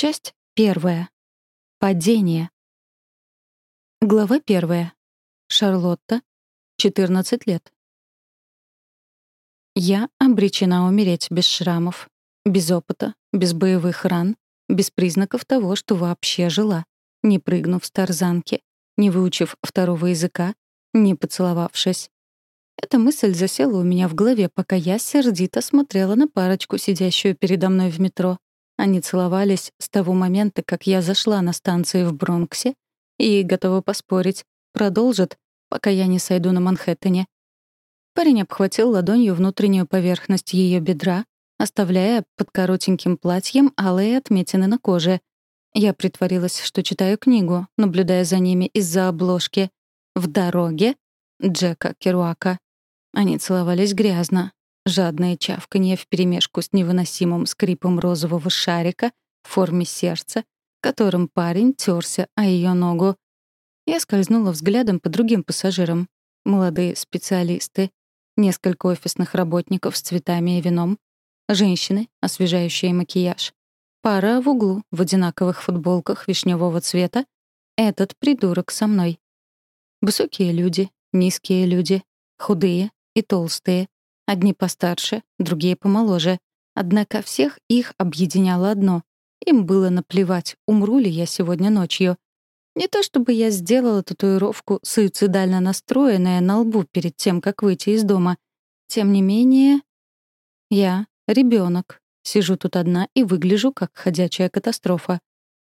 Часть первая. Падение. Глава первая. Шарлотта, 14 лет. Я обречена умереть без шрамов, без опыта, без боевых ран, без признаков того, что вообще жила, не прыгнув с тарзанки, не выучив второго языка, не поцеловавшись. Эта мысль засела у меня в голове, пока я сердито смотрела на парочку, сидящую передо мной в метро. Они целовались с того момента, как я зашла на станции в Бронксе, и, готова поспорить, продолжат, пока я не сойду на Манхэттене. Парень обхватил ладонью внутреннюю поверхность ее бедра, оставляя под коротеньким платьем алые отметины на коже. Я притворилась, что читаю книгу, наблюдая за ними из-за обложки. «В дороге» Джека Керуака. Они целовались грязно, Жадное чавканье вперемешку с невыносимым скрипом розового шарика в форме сердца, которым парень терся о ее ногу. Я скользнула взглядом по другим пассажирам. Молодые специалисты, несколько офисных работников с цветами и вином, женщины, освежающие макияж, пара в углу в одинаковых футболках вишневого цвета, этот придурок со мной. Высокие люди, низкие люди, худые и толстые, Одни постарше, другие помоложе. Однако всех их объединяло одно. Им было наплевать, умру ли я сегодня ночью. Не то чтобы я сделала татуировку суицидально настроенная на лбу перед тем, как выйти из дома. Тем не менее, я — ребенок. Сижу тут одна и выгляжу, как ходячая катастрофа.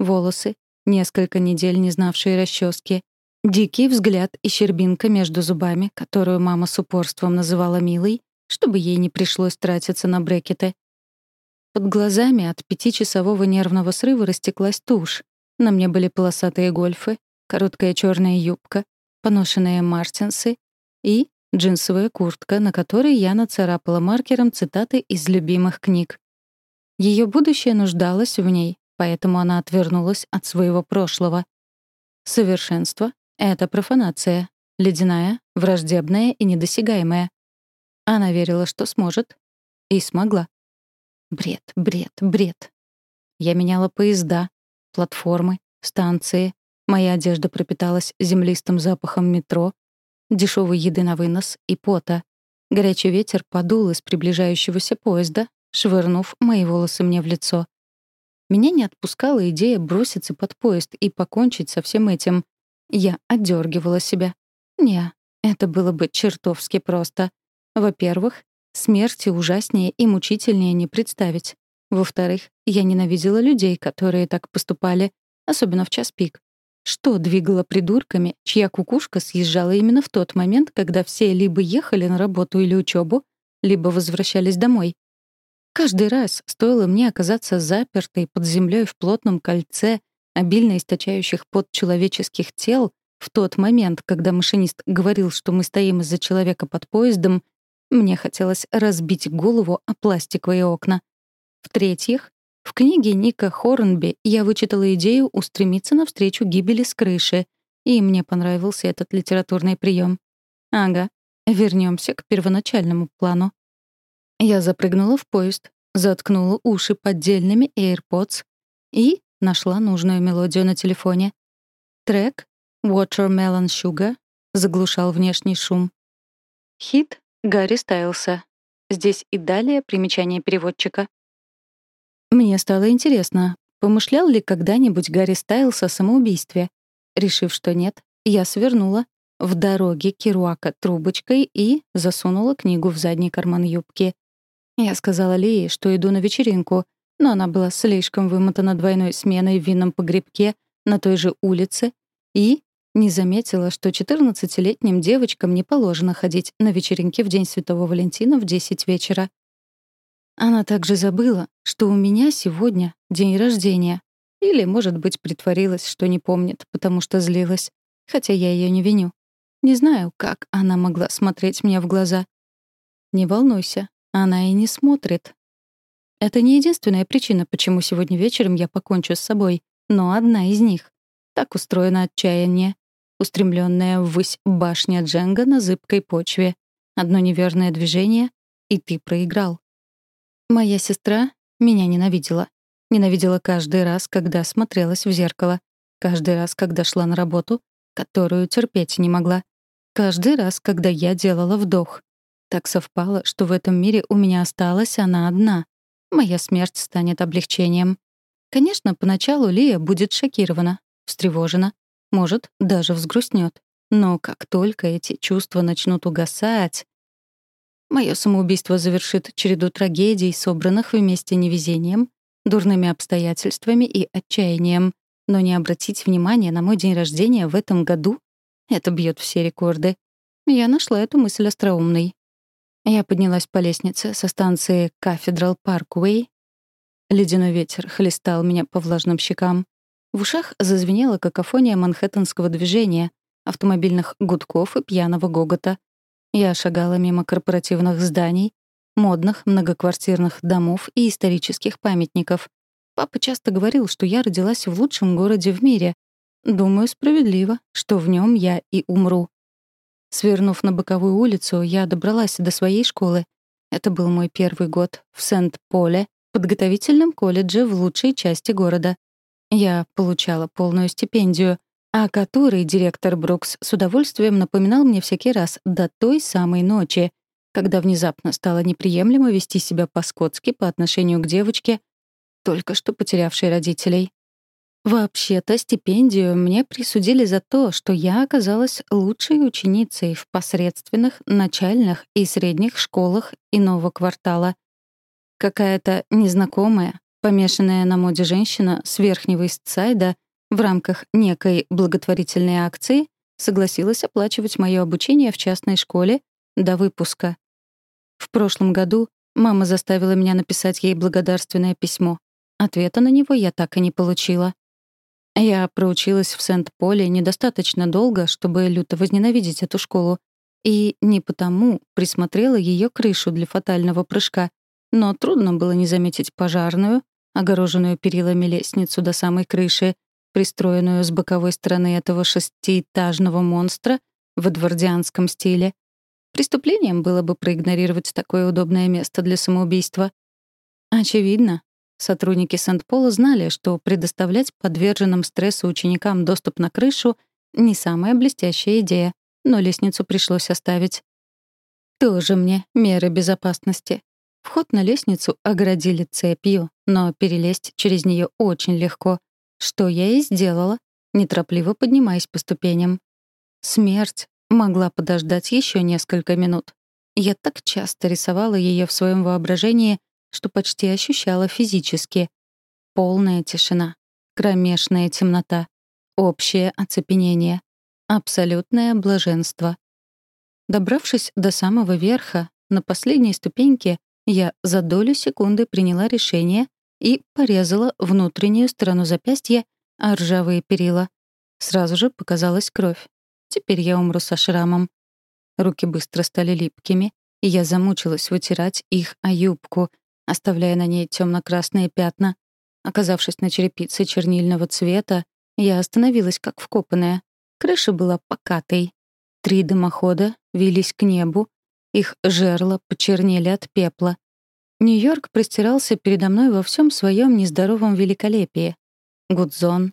Волосы, несколько недель не знавшие расчески, дикий взгляд и щербинка между зубами, которую мама с упорством называла милой, чтобы ей не пришлось тратиться на брекеты. Под глазами от пятичасового нервного срыва растеклась тушь. На мне были полосатые гольфы, короткая черная юбка, поношенные мартинсы и джинсовая куртка, на которой я нацарапала маркером цитаты из любимых книг. Ее будущее нуждалось в ней, поэтому она отвернулась от своего прошлого. Совершенство — это профанация, ледяная, враждебная и недосягаемая. Она верила, что сможет. И смогла. Бред, бред, бред. Я меняла поезда, платформы, станции. Моя одежда пропиталась землистым запахом метро, дешевой еды на вынос и пота. Горячий ветер подул из приближающегося поезда, швырнув мои волосы мне в лицо. Меня не отпускала идея броситься под поезд и покончить со всем этим. Я отдергивала себя. Не, это было бы чертовски просто. Во-первых, смерти ужаснее и мучительнее не представить. Во-вторых, я ненавидела людей, которые так поступали, особенно в час пик. Что двигало придурками, чья кукушка съезжала именно в тот момент, когда все либо ехали на работу или учебу, либо возвращались домой? Каждый раз стоило мне оказаться запертой под землей в плотном кольце обильно источающих под человеческих тел в тот момент, когда машинист говорил, что мы стоим из-за человека под поездом, мне хотелось разбить голову о пластиковые окна. В-третьих, в книге Ника Хорнби я вычитала идею устремиться навстречу гибели с крыши, и мне понравился этот литературный прием. Ага, вернемся к первоначальному плану. Я запрыгнула в поезд, заткнула уши поддельными AirPods и нашла нужную мелодию на телефоне. Трек «Watermelon Sugar» заглушал внешний шум. Хит Гарри Стайлса. Здесь и далее примечание переводчика. Мне стало интересно, помышлял ли когда-нибудь Гарри Стайлс о самоубийстве. Решив, что нет, я свернула в дороге Керуака трубочкой и засунула книгу в задний карман юбки. Я сказала Лии, что иду на вечеринку, но она была слишком вымотана двойной сменой в винном погребке на той же улице и не заметила, что 14-летним девочкам не положено ходить на вечеринки в День Святого Валентина в 10 вечера. Она также забыла, что у меня сегодня день рождения. Или, может быть, притворилась, что не помнит, потому что злилась. Хотя я ее не виню. Не знаю, как она могла смотреть мне в глаза. Не волнуйся, она и не смотрит. Это не единственная причина, почему сегодня вечером я покончу с собой, но одна из них. Так устроено отчаяние. Устремленная ввысь башня Дженга на зыбкой почве. Одно неверное движение — и ты проиграл. Моя сестра меня ненавидела. Ненавидела каждый раз, когда смотрелась в зеркало. Каждый раз, когда шла на работу, которую терпеть не могла. Каждый раз, когда я делала вдох. Так совпало, что в этом мире у меня осталась она одна. Моя смерть станет облегчением. Конечно, поначалу Лия будет шокирована, встревожена, может, даже взгрустнет. Но как только эти чувства начнут угасать... Мое самоубийство завершит череду трагедий, собранных вместе невезением, дурными обстоятельствами и отчаянием. Но не обратить внимания на мой день рождения в этом году — это бьет все рекорды. Я нашла эту мысль остроумной. Я поднялась по лестнице со станции Cathedral Parkway. Ледяной ветер хлестал меня по влажным щекам. В ушах зазвенела какофония манхэттенского движения, автомобильных гудков и пьяного гогота. Я шагала мимо корпоративных зданий, модных многоквартирных домов и исторических памятников. Папа часто говорил, что я родилась в лучшем городе в мире. Думаю, справедливо, что в нем я и умру. Свернув на боковую улицу, я добралась до своей школы. Это был мой первый год в Сент-Поле, подготовительном колледже в лучшей части города. Я получала полную стипендию, о которой директор Брукс с удовольствием напоминал мне всякий раз до той самой ночи, когда внезапно стало неприемлемо вести себя по-скотски по отношению к девочке, только что потерявшей родителей. Вообще-то стипендию мне присудили за то, что я оказалась лучшей ученицей в посредственных начальных и средних школах иного квартала. Какая-то незнакомая, помешанная на моде женщина с верхнего Истсайда — в рамках некой благотворительной акции согласилась оплачивать мое обучение в частной школе до выпуска. В прошлом году мама заставила меня написать ей благодарственное письмо. Ответа на него я так и не получила. Я проучилась в Сент-Поле недостаточно долго, чтобы люто возненавидеть эту школу, и не потому присмотрела ее крышу для фатального прыжка, но трудно было не заметить пожарную, огороженную перилами лестницу до самой крыши, пристроенную с боковой стороны этого шестиэтажного монстра в эдвардианском стиле. Преступлением было бы проигнорировать такое удобное место для самоубийства. Очевидно, сотрудники Сент-Пола знали, что предоставлять подверженным стрессу ученикам доступ на крышу — не самая блестящая идея, но лестницу пришлось оставить. Тоже мне меры безопасности. Вход на лестницу оградили цепью, но перелезть через нее очень легко. Что я и сделала, неторопливо поднимаясь по ступеням. Смерть могла подождать еще несколько минут. Я так часто рисовала ее в своем воображении, что почти ощущала физически. Полная тишина, кромешная темнота, общее оцепенение, абсолютное блаженство. Добравшись до самого верха, на последней ступеньке, я за долю секунды приняла решение и порезала внутреннюю сторону запястья о ржавые перила. Сразу же показалась кровь. Теперь я умру со шрамом. Руки быстро стали липкими, и я замучилась вытирать их о юбку, оставляя на ней темно-красные пятна. Оказавшись на черепице чернильного цвета, я остановилась как вкопанная. Крыша была покатой. Три дымохода вились к небу, их жерла почернели от пепла. Нью-Йорк простирался передо мной во всем своем нездоровом великолепии. Гудзон,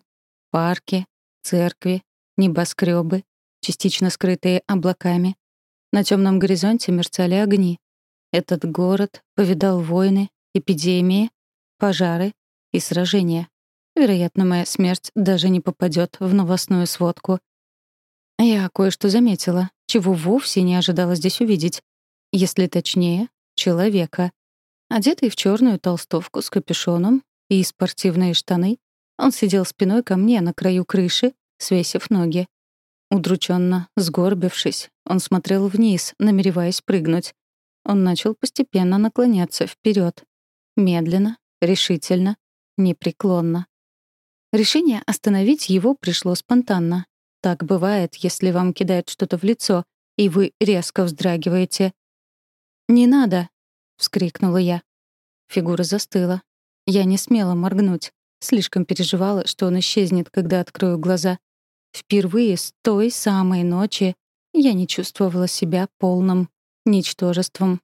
парки, церкви, небоскребы, частично скрытые облаками. На темном горизонте мерцали огни. Этот город повидал войны, эпидемии, пожары и сражения. Вероятно, моя смерть даже не попадет в новостную сводку. Я кое-что заметила, чего вовсе не ожидала здесь увидеть. Если точнее, человека. Одетый в черную толстовку с капюшоном и спортивные штаны, он сидел спиной ко мне на краю крыши, свесив ноги. Удрученно, сгорбившись, он смотрел вниз, намереваясь прыгнуть. Он начал постепенно наклоняться вперед, Медленно, решительно, непреклонно. Решение остановить его пришло спонтанно. Так бывает, если вам кидают что-то в лицо, и вы резко вздрагиваете. «Не надо!» — вскрикнула я. Фигура застыла. Я не смела моргнуть. Слишком переживала, что он исчезнет, когда открою глаза. Впервые с той самой ночи я не чувствовала себя полным ничтожеством.